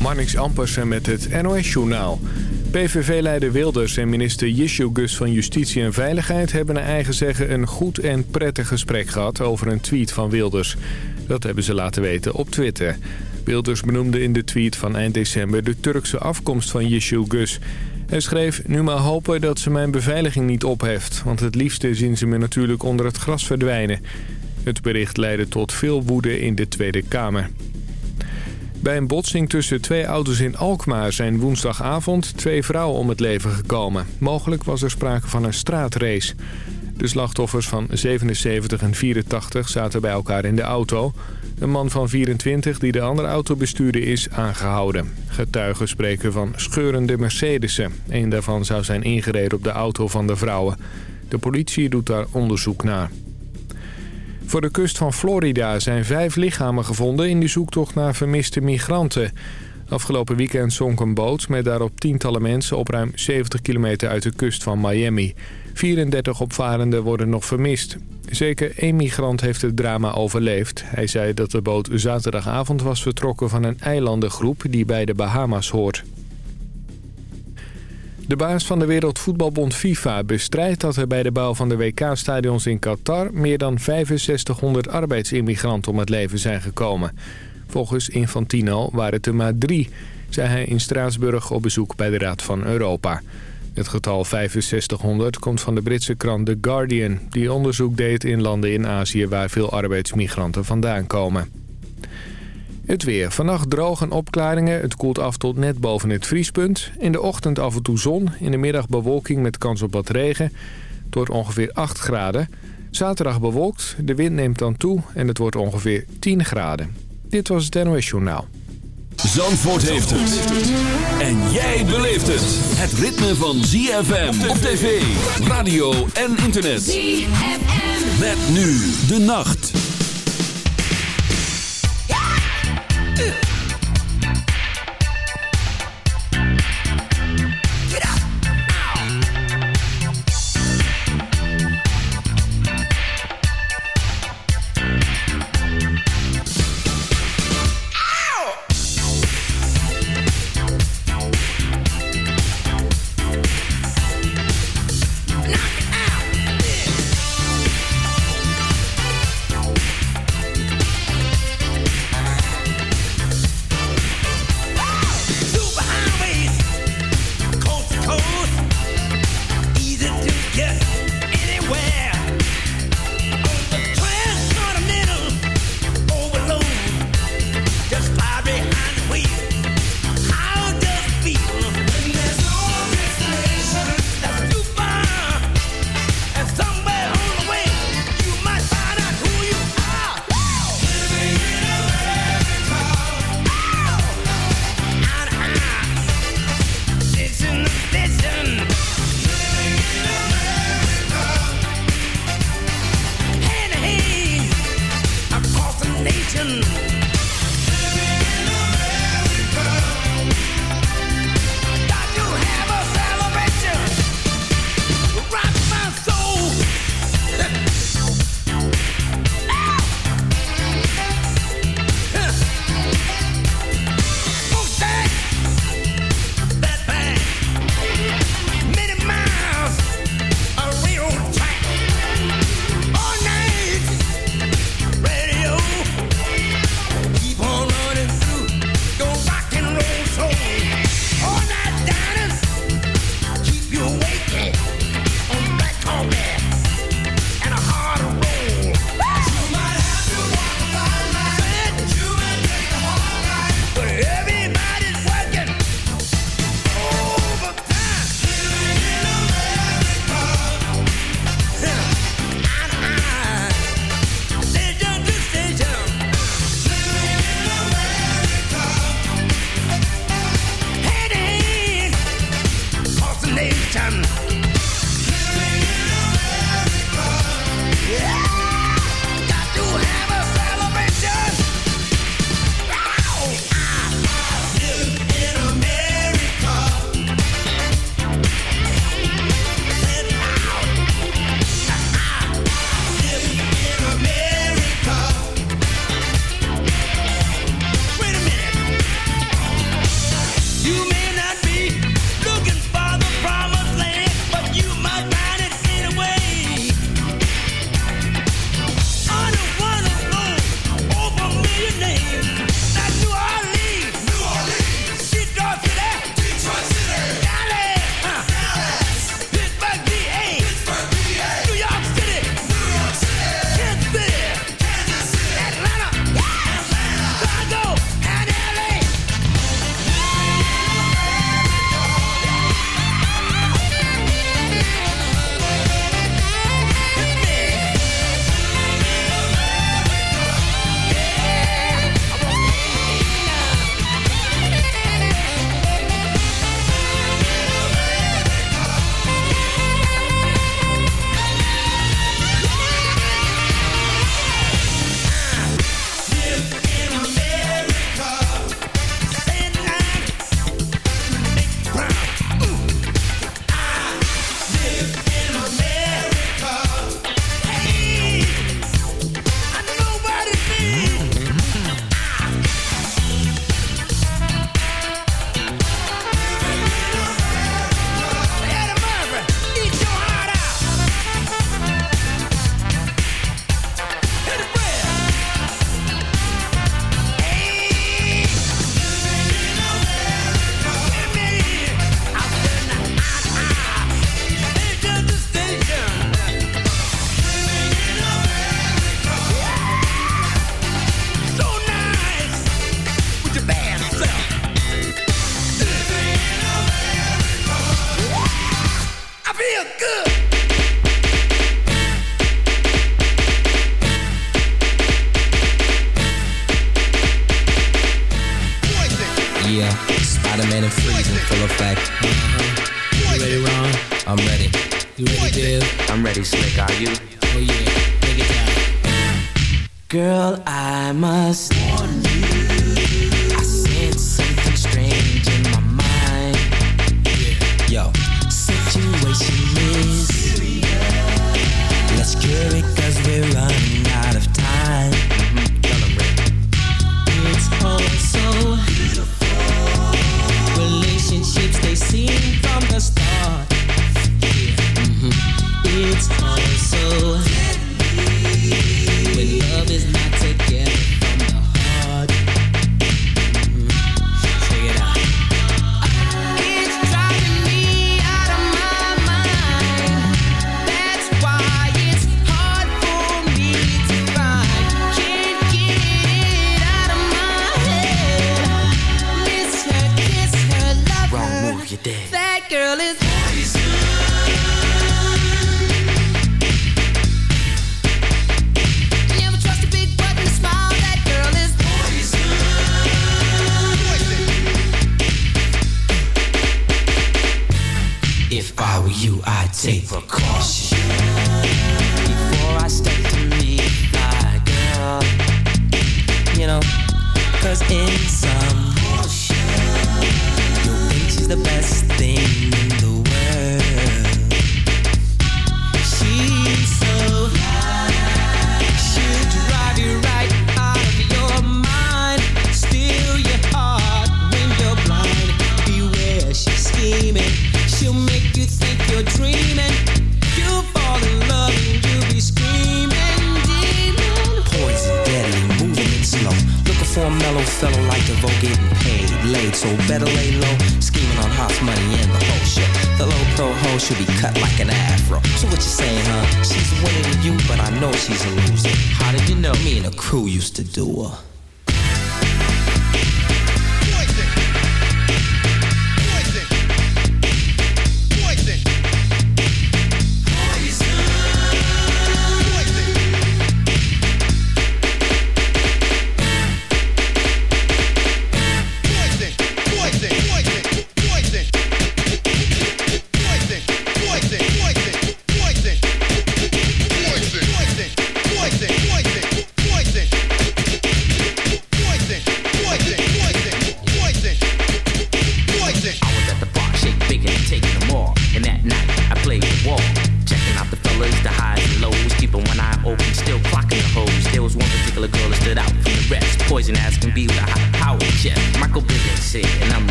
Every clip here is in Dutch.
Marnix Ampersen met het NOS-journaal. PVV-leider Wilders en minister Gus van Justitie en Veiligheid... hebben naar eigen zeggen een goed en prettig gesprek gehad over een tweet van Wilders. Dat hebben ze laten weten op Twitter. Wilders benoemde in de tweet van eind december de Turkse afkomst van Gus. Hij schreef, nu maar hopen dat ze mijn beveiliging niet opheft... want het liefste zien ze me natuurlijk onder het gras verdwijnen. Het bericht leidde tot veel woede in de Tweede Kamer. Bij een botsing tussen twee auto's in Alkmaar zijn woensdagavond twee vrouwen om het leven gekomen. Mogelijk was er sprake van een straatrace. De slachtoffers van 77 en 84 zaten bij elkaar in de auto. Een man van 24 die de andere auto bestuurde is aangehouden. Getuigen spreken van scheurende Mercedesen. Een daarvan zou zijn ingereden op de auto van de vrouwen. De politie doet daar onderzoek naar. Voor de kust van Florida zijn vijf lichamen gevonden in de zoektocht naar vermiste migranten. Afgelopen weekend zonk een boot met daarop tientallen mensen op ruim 70 kilometer uit de kust van Miami. 34 opvarenden worden nog vermist. Zeker één migrant heeft het drama overleefd. Hij zei dat de boot zaterdagavond was vertrokken van een eilandengroep die bij de Bahama's hoort. De baas van de Wereldvoetbalbond FIFA bestrijdt dat er bij de bouw van de WK-stadions in Qatar... meer dan 6500 arbeidsimmigranten om het leven zijn gekomen. Volgens Infantino waren het er maar drie, zei hij in Straatsburg op bezoek bij de Raad van Europa. Het getal 6500 komt van de Britse krant The Guardian... die onderzoek deed in landen in Azië waar veel arbeidsmigranten vandaan komen. Het weer. Vannacht droog en opklaringen. Het koelt af tot net boven het vriespunt. In de ochtend af en toe zon. In de middag bewolking met kans op wat regen. Het wordt ongeveer 8 graden. Zaterdag bewolkt. De wind neemt dan toe en het wordt ongeveer 10 graden. Dit was het NOS Journaal. Zandvoort heeft het. En jij beleeft het. Het ritme van ZFM op tv, radio en internet. ZFM. Met nu de nacht.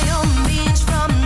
my own means from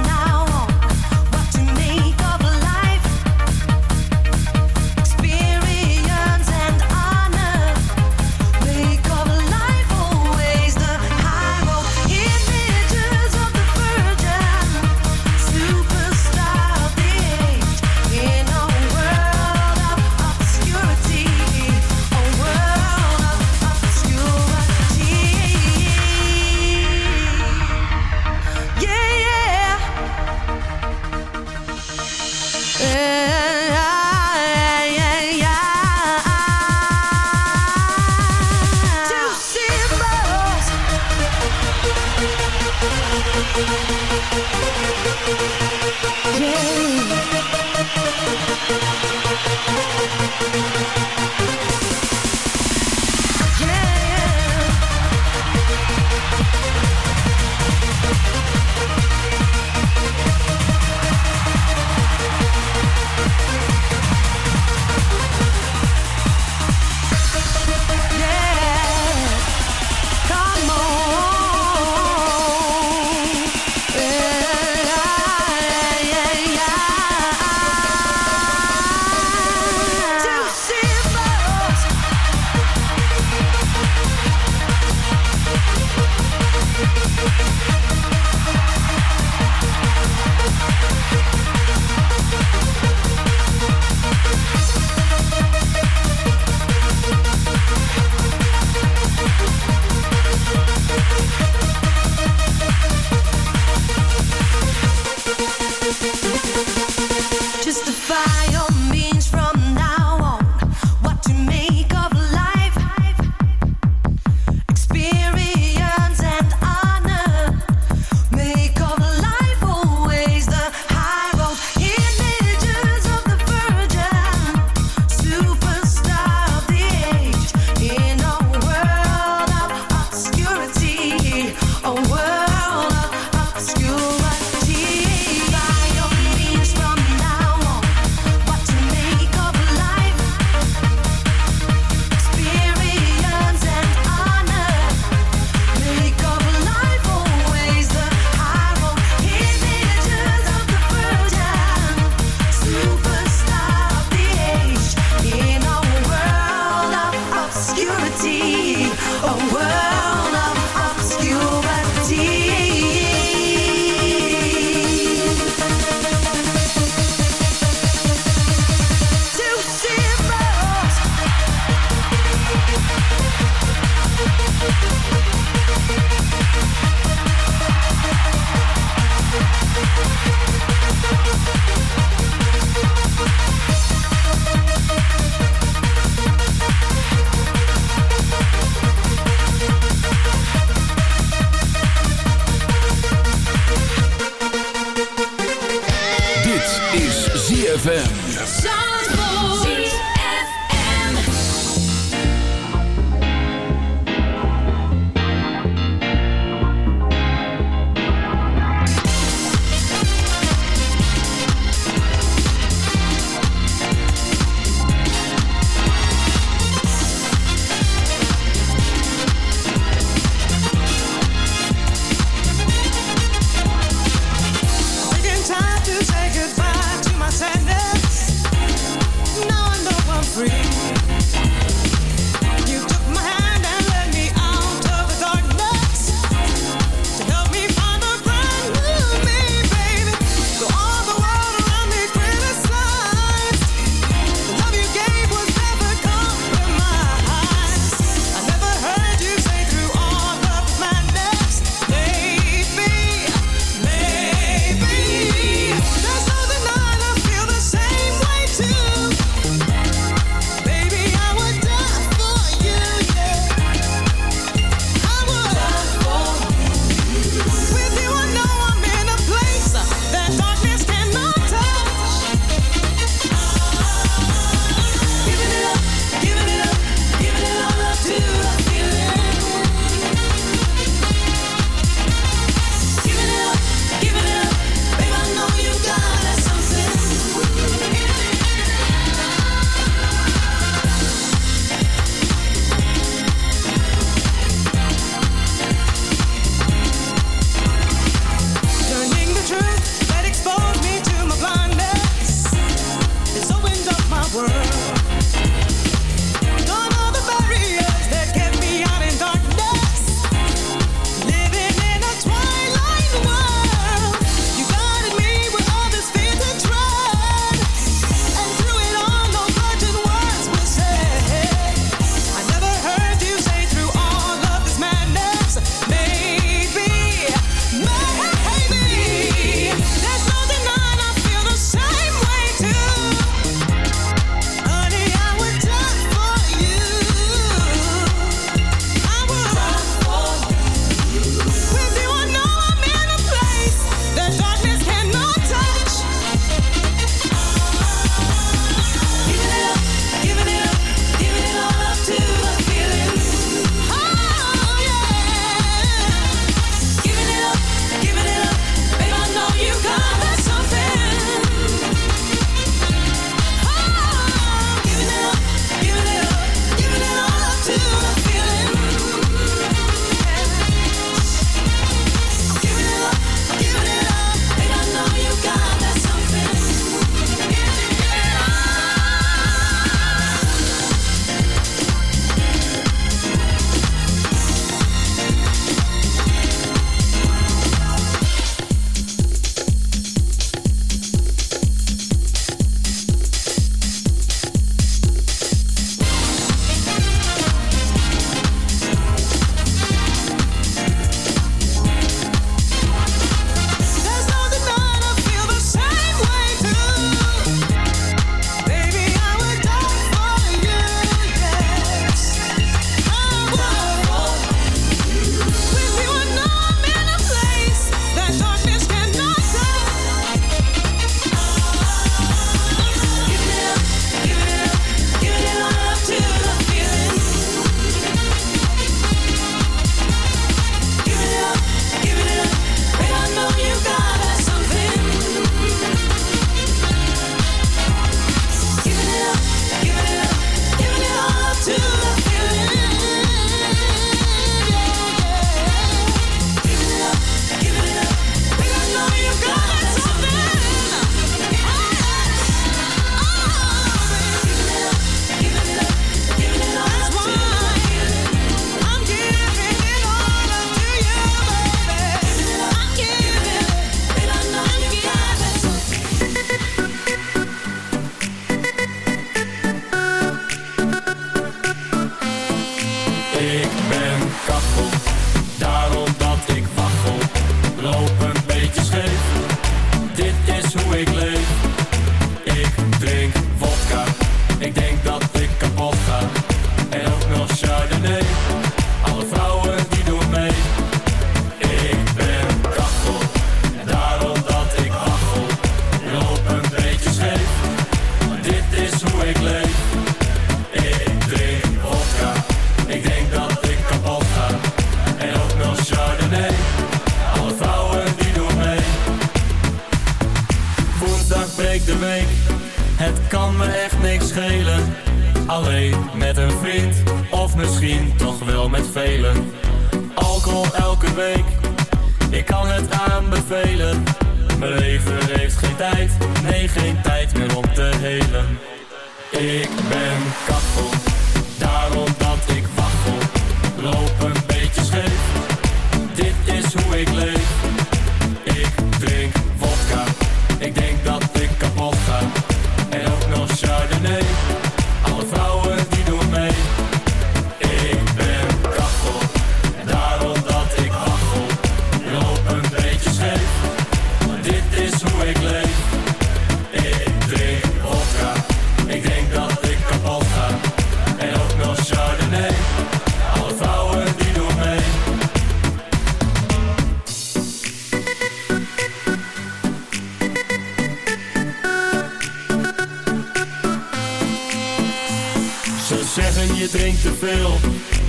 drink te veel.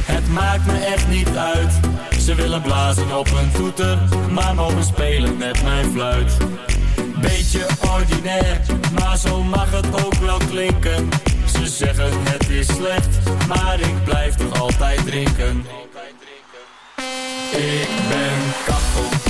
Het maakt me echt niet uit. Ze willen blazen op een toeter Maar mogen spelen met mijn fluit. Beetje ordinair Maar zo mag het ook wel klinken. Ze zeggen het is slecht Maar ik blijf toch altijd drinken. Ik ben kapot.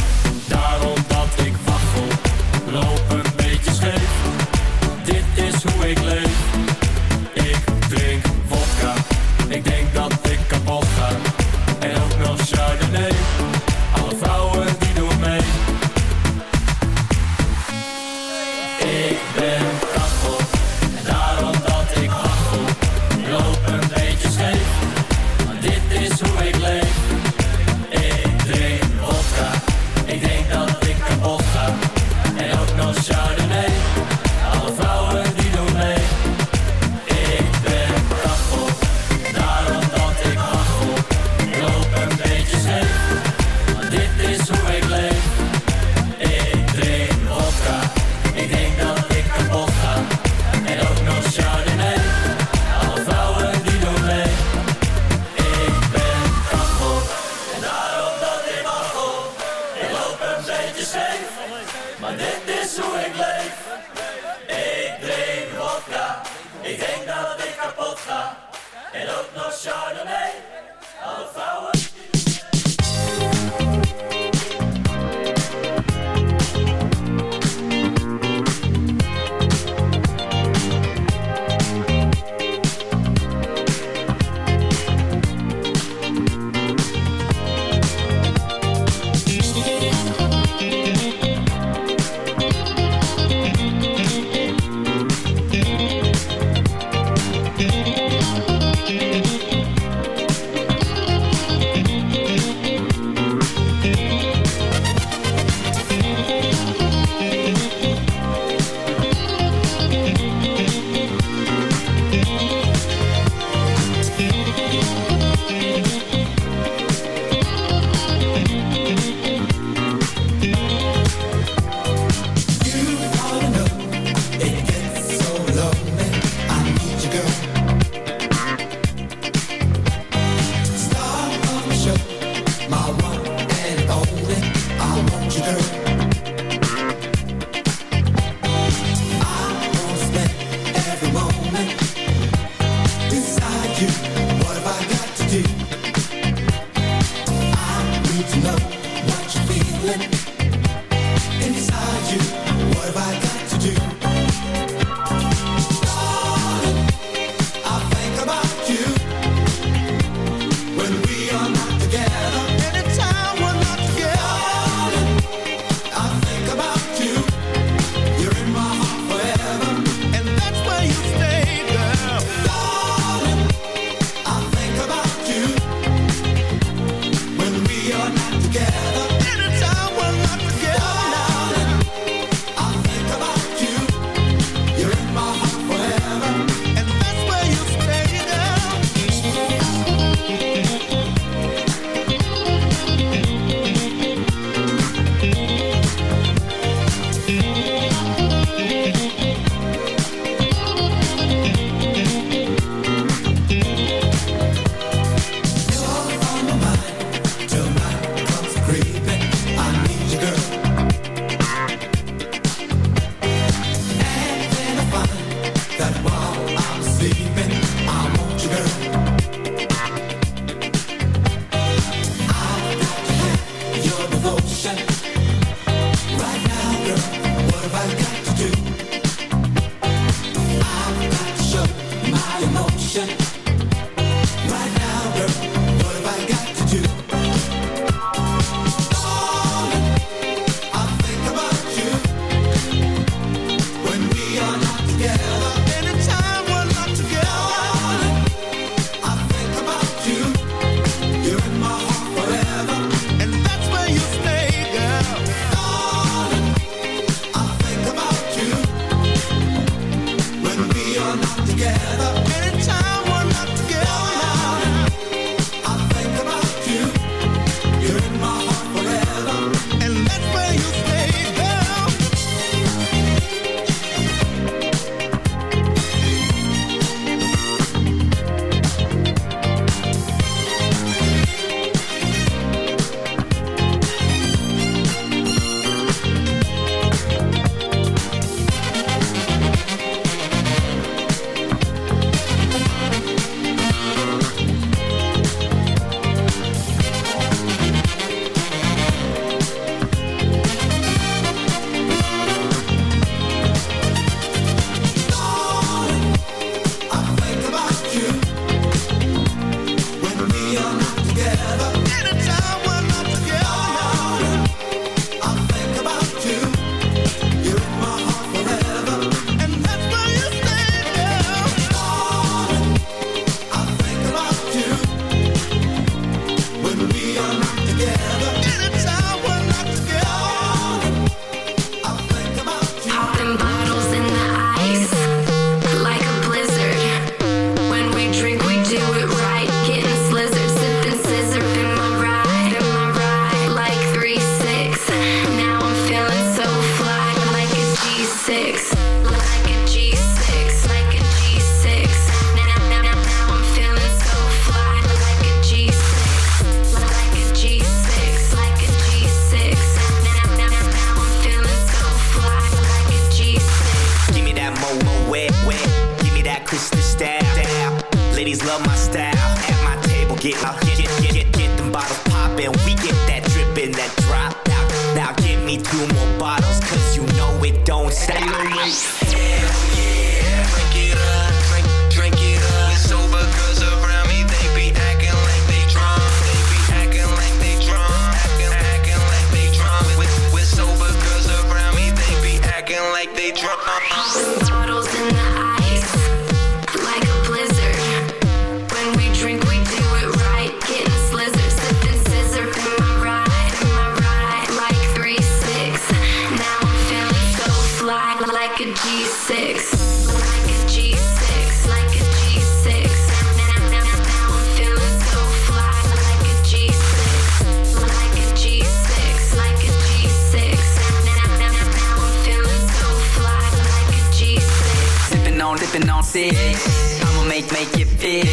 I'ma make, make it fit,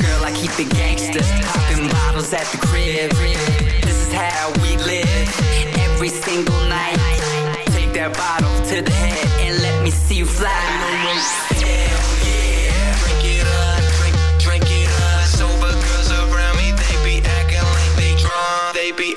Girl, I keep it gangster. Popping bottles at the crib. This is how we live. Every single night. Take that bottle to the head And let me see you fly. Yeah Drink it up, drink, it up. Girls around me They be acting like they drunk. They be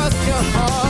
trust your heart.